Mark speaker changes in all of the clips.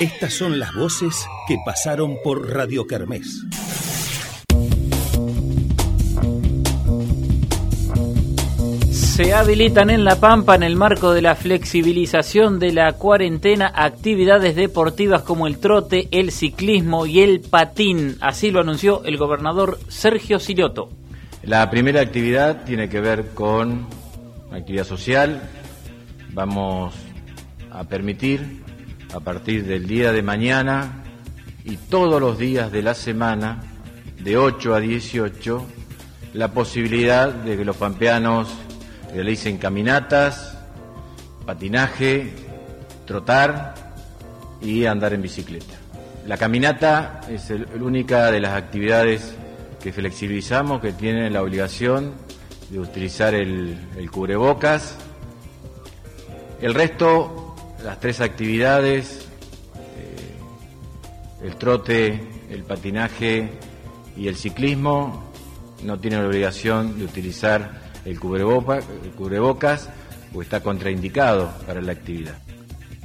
Speaker 1: Estas son las voces que pasaron por Radio Kermés.
Speaker 2: Se habilitan en La Pampa en el marco de la flexibilización de la cuarentena actividades deportivas como el trote, el ciclismo y el patín. Así lo anunció el gobernador Sergio Silioto.
Speaker 3: La primera actividad tiene que ver con actividad social. Vamos a permitir a partir del día de mañana y todos los días de la semana, de 8 a 18, la posibilidad de que los pampeanos realicen caminatas, patinaje, trotar y andar en bicicleta. La caminata es la única de las actividades que flexibilizamos que tienen la obligación de utilizar el, el cubrebocas. El resto, las tres actividades, eh, el trote, el patinaje y el ciclismo, no tienen la obligación de utilizar el, cubrebocas o está contraindicado para la actividad.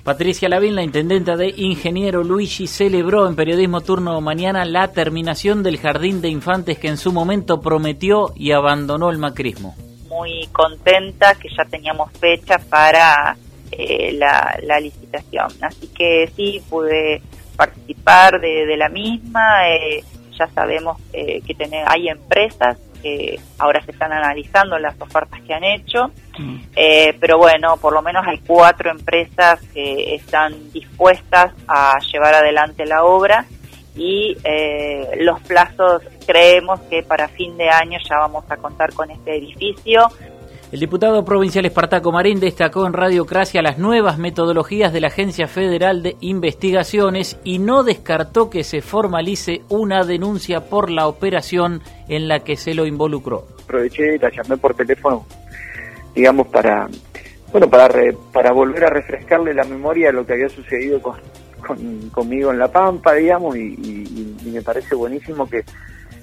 Speaker 2: Patricia Lavín, la intendenta de Ingeniero Luigi, celebró en Periodismo Turno Mañana la terminación del jardín de infantes que en su momento prometió y abandonó el macrismo.
Speaker 4: Muy contenta que ya teníamos fecha para eh, la, licitación. Así que sí, pude participar de, la misma. Eh, ya sabemos eh, que tener, hay empresas que ahora se están analizando las ofertas que han hecho, mm. eh, pero bueno, por lo menos hay cuatro empresas que están dispuestas a llevar adelante la obra y eh, los plazos creemos que para fin de año ya vamos a contar con este edificio
Speaker 2: el diputado provincial Espartaco Marín destacó en Radiocracia las nuevas metodologías de la Agencia Federal de Investigaciones y no descartó que se formalice una denuncia por la operación en la que se lo involucró.
Speaker 5: Aproveché la llamé por teléfono, digamos, para bueno para para volver a refrescarle la memoria de lo que había sucedido con, conmigo en La Pampa, digamos, y, me parece buenísimo que,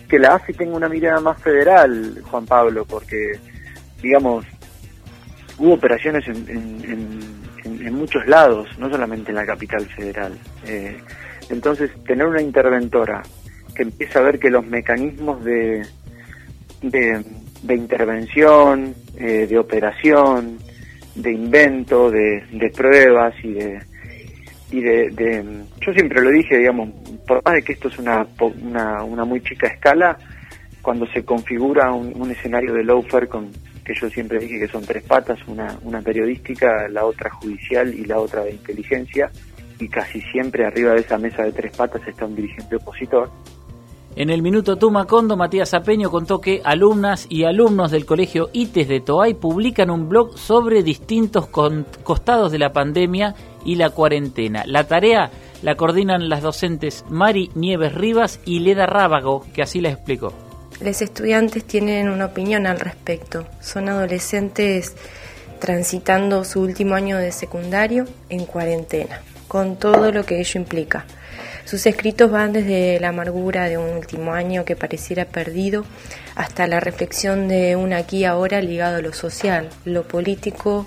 Speaker 5: que la AFI tenga una mirada más federal, Juan Pablo, porque digamos, hubo operaciones en, muchos lados, no solamente en la capital federal. Eh, entonces, tener una interventora que empieza a ver que los mecanismos de, de, intervención, eh, de operación, de invento, de, pruebas y de y de, yo siempre lo dije digamos por más de que esto es una una, una muy chica escala cuando se configura un, un escenario de lawfare con que yo siempre dije que son tres patas, una, una periodística, la otra judicial y la otra de inteligencia, y casi siempre arriba de esa mesa de tres patas está un dirigente opositor.
Speaker 2: En el minuto Tumacondo, Matías Apeño contó que alumnas y alumnos del colegio ITES de Toay publican un blog sobre distintos costados de la pandemia y la cuarentena. La tarea la coordinan las docentes Mari Nieves Rivas y Leda Rábago, que así la explicó.
Speaker 6: Los estudiantes tienen una opinión al respecto. Son adolescentes transitando su último año de secundario en cuarentena, con todo lo que ello implica. Sus escritos van desde la amargura de un último año que pareciera perdido hasta la reflexión de un aquí ahora ligado a lo social, lo político,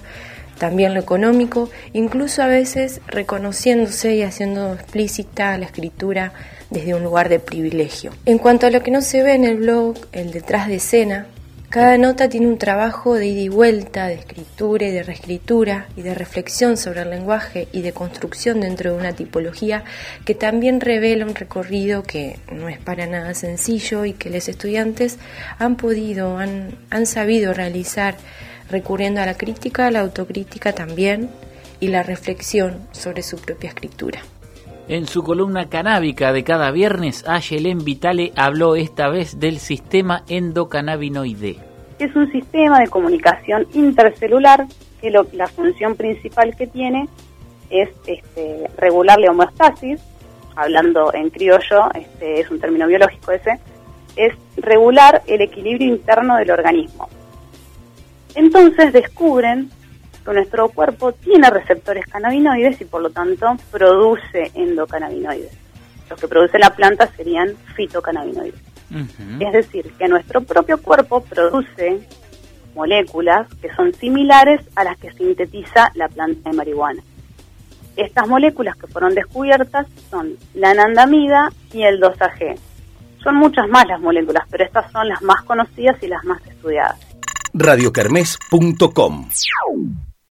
Speaker 6: también lo económico, incluso a veces reconociéndose y haciendo explícita la escritura desde un lugar de privilegio. En cuanto a lo que no se ve en el blog, el detrás de escena, cada nota tiene un trabajo de ida y vuelta, de escritura y de reescritura y de reflexión sobre el lenguaje y de construcción dentro de una tipología que también revela un recorrido que no es para nada sencillo y que los estudiantes han podido, han, han sabido realizar recurriendo a la crítica, la autocrítica también y la reflexión sobre su propia escritura.
Speaker 2: En su columna canábica de cada viernes, Ayelen Vitale habló esta vez del sistema endocannabinoide.
Speaker 7: Es un sistema de comunicación intercelular que la función principal que tiene es este, regular la homeostasis, hablando en criollo, este, es un término biológico ese, es regular el equilibrio interno del organismo. Entonces descubren nuestro cuerpo tiene receptores cannabinoides y por lo tanto produce endocannabinoides. Los que produce la planta serían fitocannabinoides. Es decir, que nuestro propio cuerpo produce moléculas que son similares a las que sintetiza la planta de marihuana. Estas moléculas que fueron descubiertas son la anandamida y el 2AG. Son muchas más las moléculas, pero estas son las más conocidas y las más estudiadas.
Speaker 1: radiocarmes.com